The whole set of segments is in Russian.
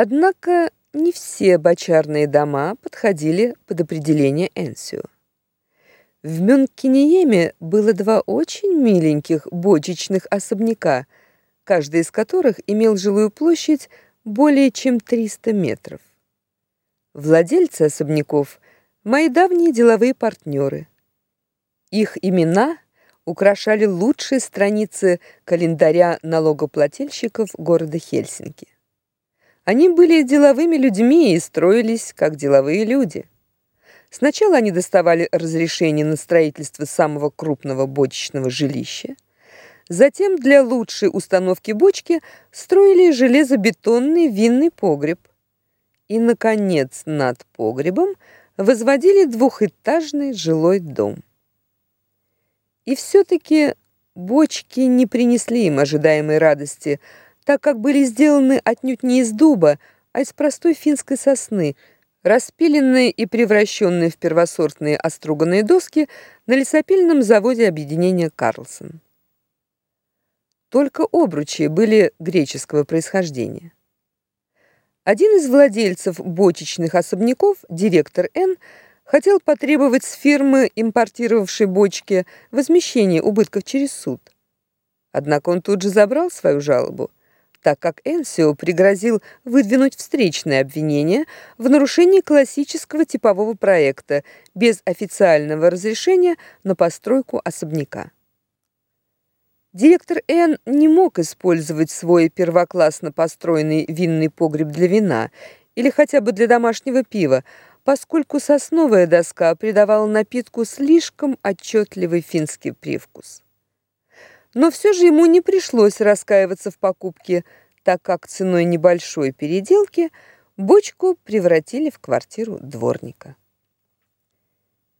Однако не все бочарные дома подходили под определение Энсио. В Мюнкенееме было два очень миленьких бочечных особняка, каждый из которых имел жилую площадь более чем 300 метров. Владельцы особняков мои давние деловые партнеры. Их имена украшали лучшие страницы календаря налогоплательщиков города Хельсинки. Они были деловыми людьми и строились как деловые люди. Сначала они доставали разрешение на строительство самого крупного бочечного жилища. Затем для лучшей установки бочки строили железобетонный винный погреб. И наконец, над погребом возводили двухэтажный жилой дом. И все таки бочки не принесли им ожидаемой радости, так как были сделаны отнюдь не из дуба, а из простой финской сосны, распиленные и превращенные в первосортные оструганные доски на лесопильном заводе объединения Карлсон. Только обручи были греческого происхождения. Один из владельцев бочечных особняков, директор Н, хотел потребовать с фирмы, импортировавшей бочки, возмещение убытков через суд. Однако он тут же забрал свою жалобу, так как Энсио пригрозил выдвинуть встречное обвинение в нарушении классического типового проекта без официального разрешения на постройку особняка. Директор Н не мог использовать свой первоклассно построенный винный погреб для вина или хотя бы для домашнего пива, поскольку сосновая доска придавала напитку слишком отчетливый финский привкус. Но все же ему не пришлось раскаиваться в покупке, так как ценой небольшой переделки бочку превратили в квартиру дворника.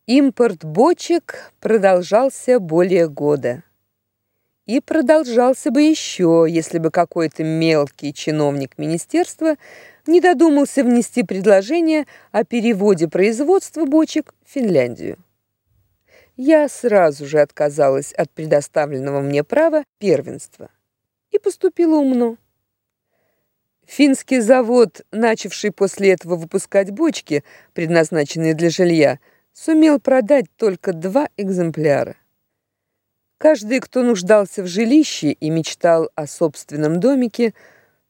Импорт бочек продолжался более года. И продолжался бы еще, если бы какой-то мелкий чиновник министерства не додумался внести предложение о переводе производства бочек в Финляндию. Я сразу же отказалась от предоставленного мне права первенства и поступила умно. Финский завод, начавший после этого выпускать бочки, предназначенные для жилья, сумел продать только два экземпляра. Каждый, кто нуждался в жилище и мечтал о собственном домике,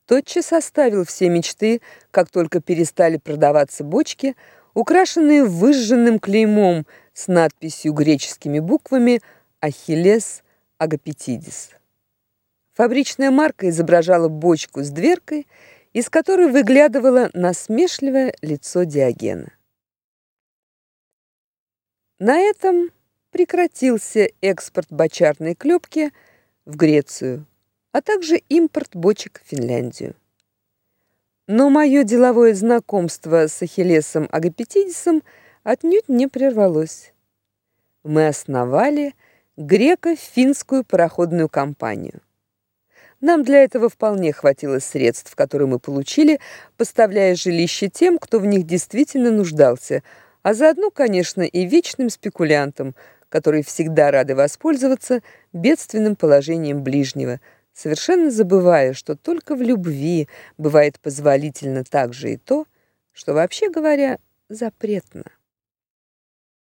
тотчас оставил все мечты, как только перестали продаваться бочки, украшенные выжженным клеймом с надписью греческими буквами Ахиллес агапетидис. Фабричная марка изображала бочку с дверкой, из которой выглядывало насмешливое лицо Диогена. На этом прекратился экспорт бочарной клепки в Грецию а также импорт бочек в Финляндию. Но мое деловое знакомство с Ахиллесом Агапетидисом отнюдь не прервалось. Мы основали греко-финскую пароходную компанию. Нам для этого вполне хватило средств, которые мы получили, поставляя жилища тем, кто в них действительно нуждался, а заодно, конечно, и вечным спекулянтам, которые всегда рады воспользоваться бедственным положением ближнего – совершенно забывая, что только в любви бывает позволительно также и то, что вообще говоря, запретно.